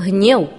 гнев.